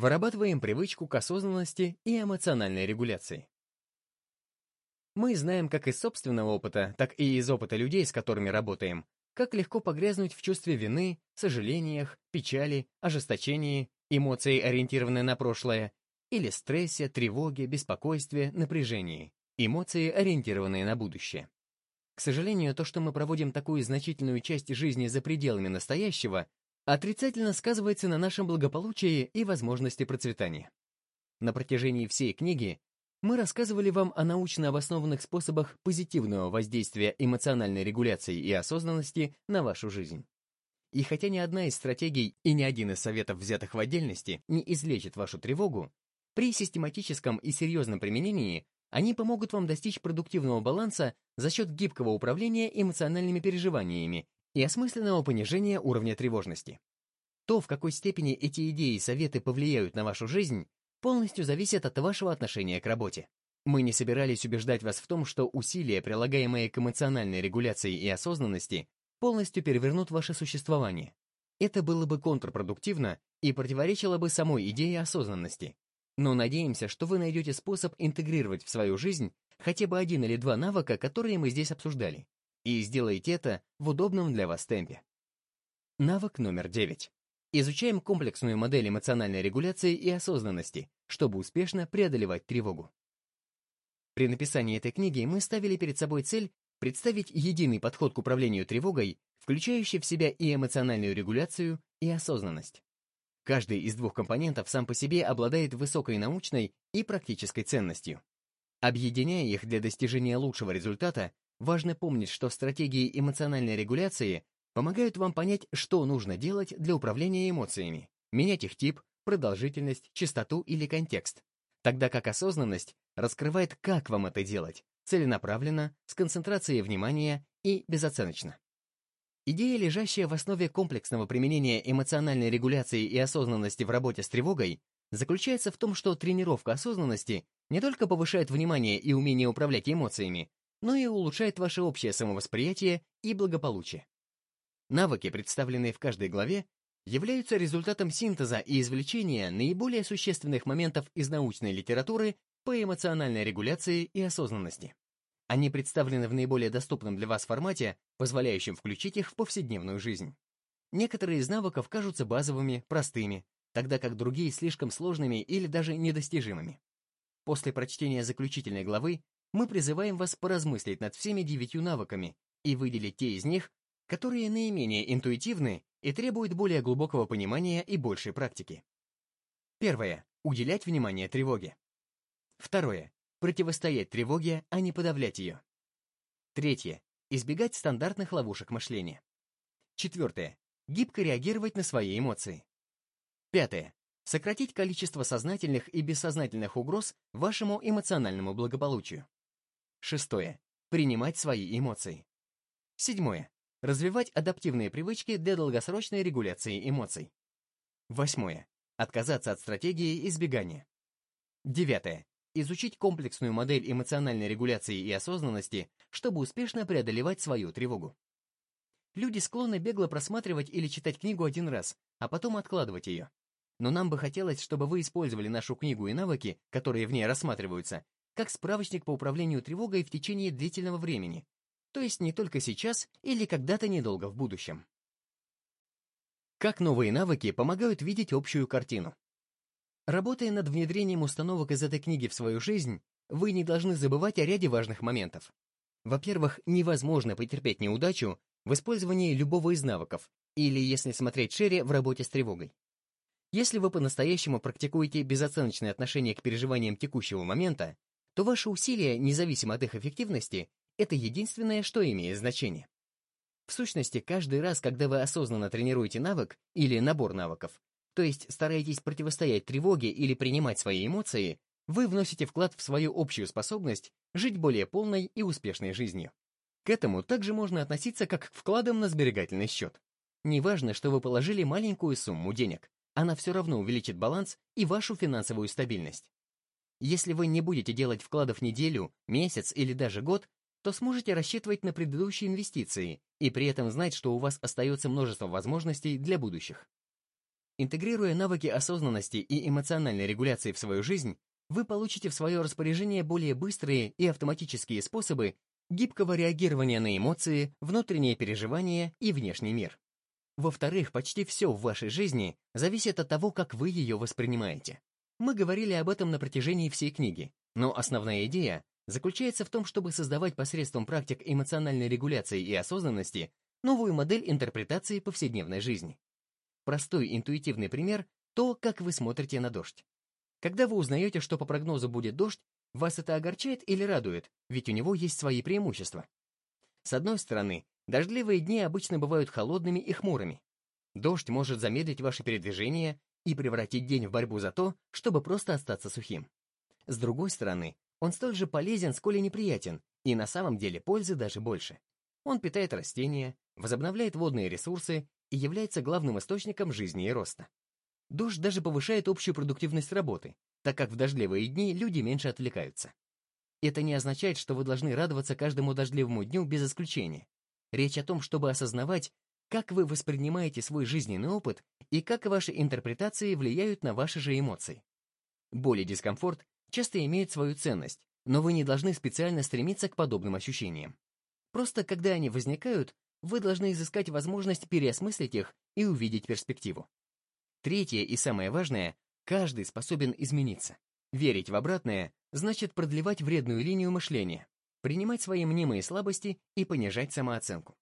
Вырабатываем привычку к осознанности и эмоциональной регуляции. Мы знаем как из собственного опыта, так и из опыта людей, с которыми работаем, как легко погрязнуть в чувстве вины, сожалениях, печали, ожесточении, эмоции, ориентированные на прошлое, или стрессе, тревоге, беспокойстве, напряжении, эмоции, ориентированные на будущее. К сожалению, то, что мы проводим такую значительную часть жизни за пределами настоящего, отрицательно сказывается на нашем благополучии и возможности процветания. На протяжении всей книги мы рассказывали вам о научно обоснованных способах позитивного воздействия эмоциональной регуляции и осознанности на вашу жизнь. И хотя ни одна из стратегий и ни один из советов, взятых в отдельности, не излечит вашу тревогу, при систематическом и серьезном применении они помогут вам достичь продуктивного баланса за счет гибкого управления эмоциональными переживаниями и осмысленного понижения уровня тревожности. То, в какой степени эти идеи и советы повлияют на вашу жизнь, полностью зависит от вашего отношения к работе. Мы не собирались убеждать вас в том, что усилия, прилагаемые к эмоциональной регуляции и осознанности, полностью перевернут ваше существование. Это было бы контрпродуктивно и противоречило бы самой идее осознанности. Но надеемся, что вы найдете способ интегрировать в свою жизнь хотя бы один или два навыка, которые мы здесь обсуждали, и сделаете это в удобном для вас темпе. Навык номер 9. Изучаем комплексную модель эмоциональной регуляции и осознанности, чтобы успешно преодолевать тревогу. При написании этой книги мы ставили перед собой цель представить единый подход к управлению тревогой, включающий в себя и эмоциональную регуляцию, и осознанность. Каждый из двух компонентов сам по себе обладает высокой научной и практической ценностью. Объединяя их для достижения лучшего результата, важно помнить, что стратегии эмоциональной регуляции помогают вам понять, что нужно делать для управления эмоциями, менять их тип, продолжительность, частоту или контекст, тогда как осознанность раскрывает, как вам это делать, целенаправленно, с концентрацией внимания и безоценочно. Идея, лежащая в основе комплексного применения эмоциональной регуляции и осознанности в работе с тревогой, заключается в том, что тренировка осознанности не только повышает внимание и умение управлять эмоциями, но и улучшает ваше общее самовосприятие и благополучие. Навыки, представленные в каждой главе, являются результатом синтеза и извлечения наиболее существенных моментов из научной литературы по эмоциональной регуляции и осознанности. Они представлены в наиболее доступном для вас формате, позволяющем включить их в повседневную жизнь. Некоторые из навыков кажутся базовыми, простыми, тогда как другие слишком сложными или даже недостижимыми. После прочтения заключительной главы мы призываем вас поразмыслить над всеми девятью навыками и выделить те из них, которые наименее интуитивны и требуют более глубокого понимания и большей практики. Первое. Уделять внимание тревоге. Второе. Противостоять тревоге, а не подавлять ее. Третье. Избегать стандартных ловушек мышления. Четвертое. Гибко реагировать на свои эмоции. Пятое. Сократить количество сознательных и бессознательных угроз вашему эмоциональному благополучию. Шестое. Принимать свои эмоции. Седьмое. Развивать адаптивные привычки для долгосрочной регуляции эмоций. Восьмое. Отказаться от стратегии избегания. Девятое. Изучить комплексную модель эмоциональной регуляции и осознанности, чтобы успешно преодолевать свою тревогу. Люди склонны бегло просматривать или читать книгу один раз, а потом откладывать ее. Но нам бы хотелось, чтобы вы использовали нашу книгу и навыки, которые в ней рассматриваются, как справочник по управлению тревогой в течение длительного времени, то есть не только сейчас или когда-то недолго в будущем. Как новые навыки помогают видеть общую картину? Работая над внедрением установок из этой книги в свою жизнь, вы не должны забывать о ряде важных моментов. Во-первых, невозможно потерпеть неудачу в использовании любого из навыков, или, если смотреть шире, в работе с тревогой. Если вы по-настоящему практикуете безоценочное отношение к переживаниям текущего момента, то ваши усилия, независимо от их эффективности, это единственное, что имеет значение. В сущности, каждый раз, когда вы осознанно тренируете навык или набор навыков, то есть стараетесь противостоять тревоге или принимать свои эмоции, вы вносите вклад в свою общую способность жить более полной и успешной жизнью. К этому также можно относиться как к вкладам на сберегательный счет. Неважно, что вы положили маленькую сумму денег, она все равно увеличит баланс и вашу финансовую стабильность. Если вы не будете делать вкладов неделю, месяц или даже год, то сможете рассчитывать на предыдущие инвестиции и при этом знать, что у вас остается множество возможностей для будущих. Интегрируя навыки осознанности и эмоциональной регуляции в свою жизнь, вы получите в свое распоряжение более быстрые и автоматические способы гибкого реагирования на эмоции, внутренние переживания и внешний мир. Во-вторых, почти все в вашей жизни зависит от того, как вы ее воспринимаете. Мы говорили об этом на протяжении всей книги, но основная идея заключается в том, чтобы создавать посредством практик эмоциональной регуляции и осознанности новую модель интерпретации повседневной жизни. Простой интуитивный пример — то, как вы смотрите на дождь. Когда вы узнаете, что по прогнозу будет дождь, вас это огорчает или радует, ведь у него есть свои преимущества. С одной стороны, Дождливые дни обычно бывают холодными и хмурыми. Дождь может замедлить ваше передвижение и превратить день в борьбу за то, чтобы просто остаться сухим. С другой стороны, он столь же полезен, сколь и неприятен, и на самом деле пользы даже больше. Он питает растения, возобновляет водные ресурсы и является главным источником жизни и роста. Дождь даже повышает общую продуктивность работы, так как в дождливые дни люди меньше отвлекаются. Это не означает, что вы должны радоваться каждому дождливому дню без исключения. Речь о том, чтобы осознавать, как вы воспринимаете свой жизненный опыт и как ваши интерпретации влияют на ваши же эмоции. Боль и дискомфорт часто имеют свою ценность, но вы не должны специально стремиться к подобным ощущениям. Просто когда они возникают, вы должны изыскать возможность переосмыслить их и увидеть перспективу. Третье и самое важное — каждый способен измениться. Верить в обратное значит продлевать вредную линию мышления, принимать свои мнимые слабости и понижать самооценку.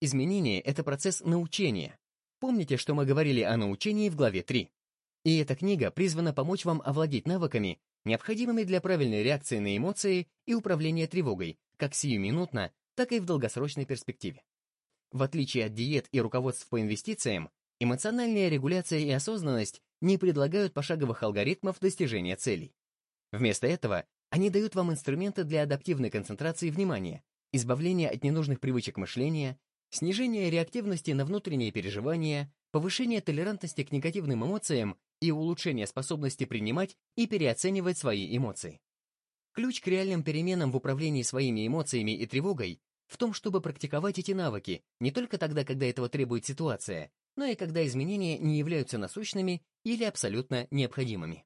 Изменение — это процесс научения. Помните, что мы говорили о научении в главе 3? И эта книга призвана помочь вам овладеть навыками, необходимыми для правильной реакции на эмоции и управления тревогой, как сиюминутно, так и в долгосрочной перспективе. В отличие от диет и руководств по инвестициям, эмоциональная регуляция и осознанность не предлагают пошаговых алгоритмов достижения целей. Вместо этого они дают вам инструменты для адаптивной концентрации внимания, избавления от ненужных привычек мышления, снижения реактивности на внутренние переживания, повышения толерантности к негативным эмоциям и улучшения способности принимать и переоценивать свои эмоции. Ключ к реальным переменам в управлении своими эмоциями и тревогой в том, чтобы практиковать эти навыки не только тогда, когда этого требует ситуация, но и когда изменения не являются насущными или абсолютно необходимыми.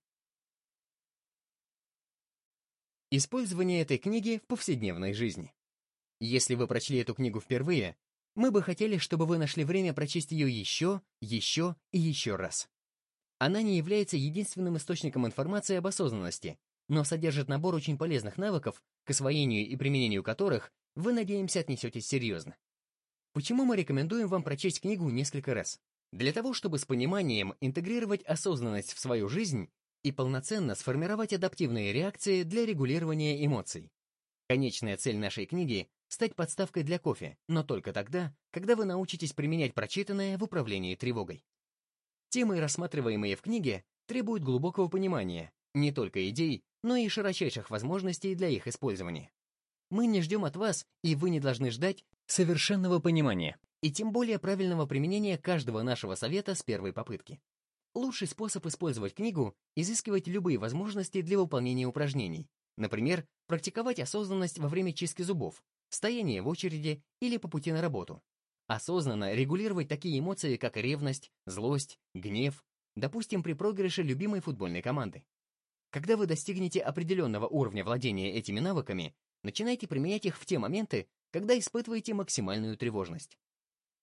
Использование этой книги в повседневной жизни. Если вы прочли эту книгу впервые, мы бы хотели, чтобы вы нашли время прочесть ее еще, еще и еще раз. Она не является единственным источником информации об осознанности, но содержит набор очень полезных навыков, к освоению и применению которых вы, надеемся, отнесетесь серьезно. Почему мы рекомендуем вам прочесть книгу несколько раз? Для того, чтобы с пониманием интегрировать осознанность в свою жизнь и полноценно сформировать адаптивные реакции для регулирования эмоций. Конечная цель нашей книги — стать подставкой для кофе, но только тогда, когда вы научитесь применять прочитанное в управлении тревогой. Темы, рассматриваемые в книге, требуют глубокого понимания не только идей, но и широчайших возможностей для их использования. Мы не ждем от вас, и вы не должны ждать совершенного понимания, и тем более правильного применения каждого нашего совета с первой попытки. Лучший способ использовать книгу — изыскивать любые возможности для выполнения упражнений. Например, практиковать осознанность во время чистки зубов, стояние в очереди или по пути на работу. Осознанно регулировать такие эмоции, как ревность, злость, гнев, допустим, при проигрыше любимой футбольной команды. Когда вы достигнете определенного уровня владения этими навыками, начинайте применять их в те моменты, когда испытываете максимальную тревожность.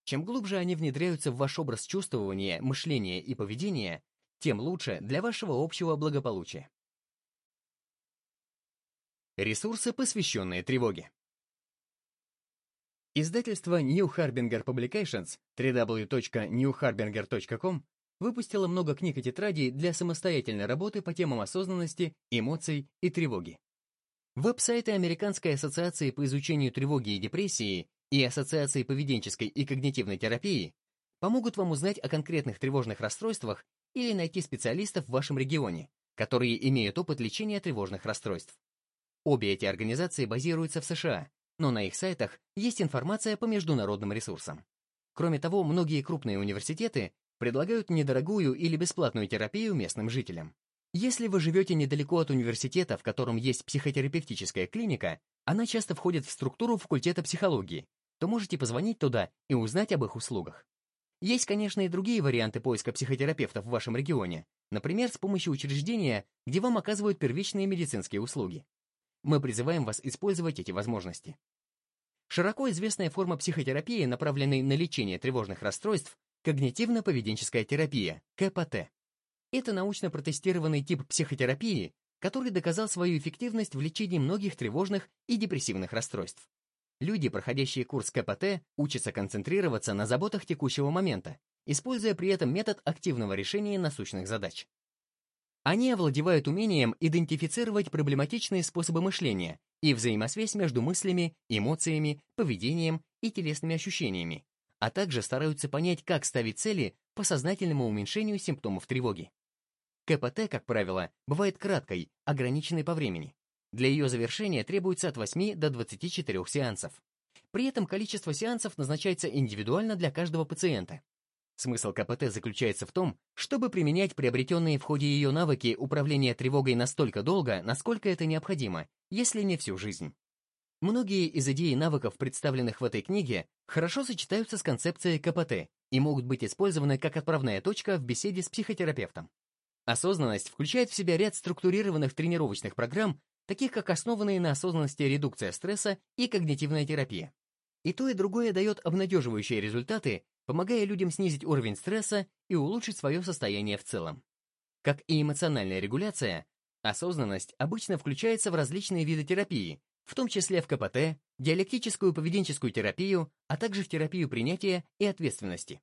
Чем глубже они внедряются в ваш образ чувствования, мышления и поведения, тем лучше для вашего общего благополучия. Ресурсы, посвященные тревоге. Издательство New Harbinger Publications www.newharbinger.com выпустило много книг и тетрадей для самостоятельной работы по темам осознанности, эмоций и тревоги. Веб-сайты Американской ассоциации по изучению тревоги и депрессии и Ассоциации поведенческой и когнитивной терапии помогут вам узнать о конкретных тревожных расстройствах или найти специалистов в вашем регионе, которые имеют опыт лечения тревожных расстройств. Обе эти организации базируются в США, но на их сайтах есть информация по международным ресурсам. Кроме того, многие крупные университеты предлагают недорогую или бесплатную терапию местным жителям. Если вы живете недалеко от университета, в котором есть психотерапевтическая клиника, она часто входит в структуру факультета психологии, то можете позвонить туда и узнать об их услугах. Есть, конечно, и другие варианты поиска психотерапевтов в вашем регионе, например, с помощью учреждения, где вам оказывают первичные медицинские услуги. Мы призываем вас использовать эти возможности. Широко известная форма психотерапии, направленной на лечение тревожных расстройств, когнитивно-поведенческая терапия, КПТ. Это научно протестированный тип психотерапии, который доказал свою эффективность в лечении многих тревожных и депрессивных расстройств. Люди, проходящие курс КПТ, учатся концентрироваться на заботах текущего момента, используя при этом метод активного решения насущных задач. Они овладевают умением идентифицировать проблематичные способы мышления и взаимосвязь между мыслями, эмоциями, поведением и телесными ощущениями, а также стараются понять, как ставить цели по сознательному уменьшению симптомов тревоги. КПТ, как правило, бывает краткой, ограниченной по времени. Для ее завершения требуется от 8 до 24 сеансов. При этом количество сеансов назначается индивидуально для каждого пациента. Смысл КПТ заключается в том, чтобы применять приобретенные в ходе ее навыки управления тревогой настолько долго, насколько это необходимо, если не всю жизнь. Многие из идей навыков, представленных в этой книге, хорошо сочетаются с концепцией КПТ и могут быть использованы как отправная точка в беседе с психотерапевтом. Осознанность включает в себя ряд структурированных тренировочных программ, таких как основанные на осознанности редукция стресса и когнитивная терапия. И то, и другое дает обнадеживающие результаты, помогая людям снизить уровень стресса и улучшить свое состояние в целом. Как и эмоциональная регуляция, осознанность обычно включается в различные виды терапии, в том числе в КПТ, диалектическую поведенческую терапию, а также в терапию принятия и ответственности.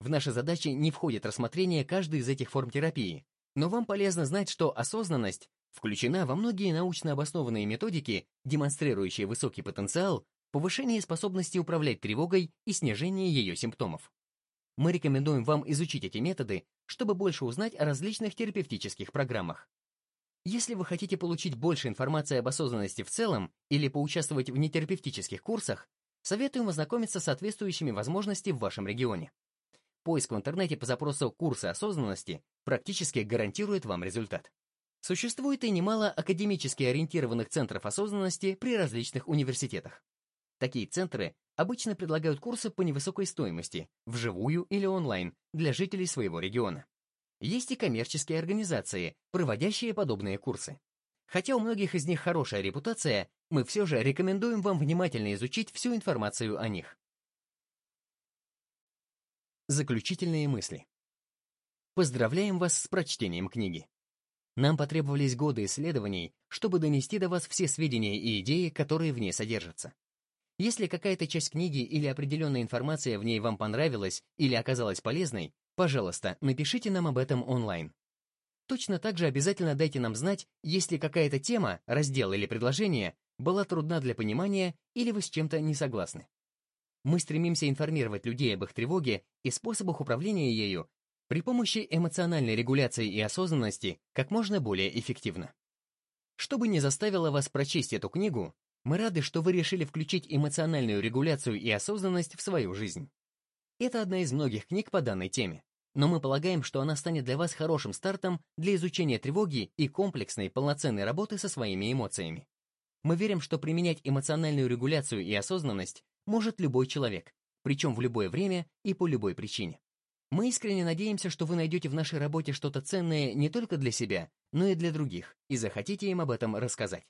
В наши задачи не входит рассмотрение каждой из этих форм терапии, но вам полезно знать, что осознанность включена во многие научно обоснованные методики, демонстрирующие высокий потенциал, повышение способности управлять тревогой и снижение ее симптомов. Мы рекомендуем вам изучить эти методы, чтобы больше узнать о различных терапевтических программах. Если вы хотите получить больше информации об осознанности в целом или поучаствовать в нетерапевтических курсах, советуем ознакомиться с соответствующими возможностями в вашем регионе. Поиск в интернете по запросу «курсы осознанности» практически гарантирует вам результат. Существует и немало академически ориентированных центров осознанности при различных университетах. Такие центры обычно предлагают курсы по невысокой стоимости, вживую или онлайн, для жителей своего региона. Есть и коммерческие организации, проводящие подобные курсы. Хотя у многих из них хорошая репутация, мы все же рекомендуем вам внимательно изучить всю информацию о них. Заключительные мысли. Поздравляем вас с прочтением книги. Нам потребовались годы исследований, чтобы донести до вас все сведения и идеи, которые в ней содержатся. Если какая-то часть книги или определенная информация в ней вам понравилась или оказалась полезной, пожалуйста, напишите нам об этом онлайн. Точно так же обязательно дайте нам знать, если какая-то тема, раздел или предложение была трудна для понимания или вы с чем-то не согласны. Мы стремимся информировать людей об их тревоге и способах управления ею при помощи эмоциональной регуляции и осознанности как можно более эффективно. Чтобы не заставило вас прочесть эту книгу, мы рады, что вы решили включить эмоциональную регуляцию и осознанность в свою жизнь. Это одна из многих книг по данной теме, но мы полагаем, что она станет для вас хорошим стартом для изучения тревоги и комплексной полноценной работы со своими эмоциями. Мы верим, что применять эмоциональную регуляцию и осознанность может любой человек, причем в любое время и по любой причине. Мы искренне надеемся, что вы найдете в нашей работе что-то ценное не только для себя, но и для других, и захотите им об этом рассказать.